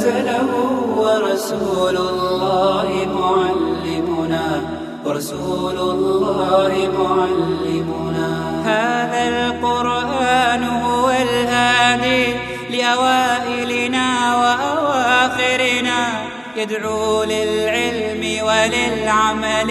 أنزله ورسول الله معلمنا ورسول الله معلمنا. هذا القرآن هو الهادي لأوائلنا وأواخرنا يدعو للعلم وللعمل.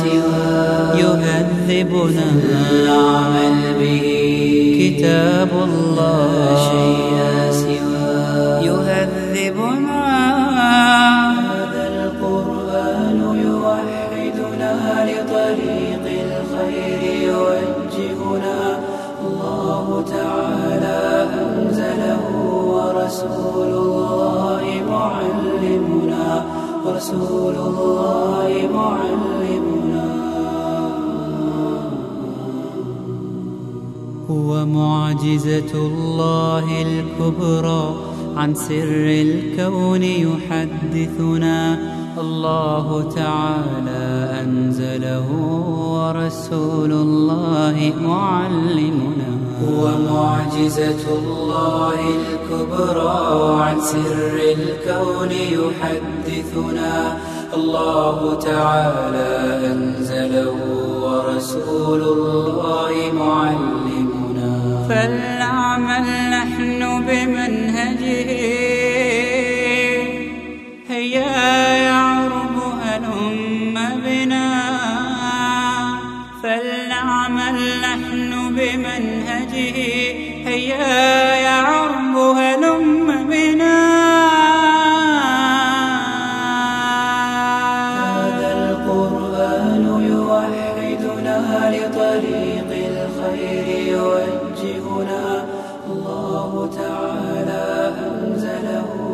سواه يهذبنا العمل به كتاب الله. لا شيء سواه يهذبنا هذا القرآن يوحدنا لطريق الخير يوجهنا. الله تعالى أنزله ورسول الله معلمنا. ورسول الله معلمنا. هو معجزة الله الكبرى. عن سر الكون يحدثنا. الله تعالى أنزله ورسول الله معلمنا. هو معجزة الله الكبرى. عن سر الكون يحدثنا. الله تعالى أنزله ورسول الله فلنعمل نحن بمنهجه. هيا يعرب هلم بنا. فلنعمل نحن بمنهجه. هيا يعرب هلم بنا. هذا القرآن يوحدنا لطريق الخير. يوجهنا الله تعالى أنزله.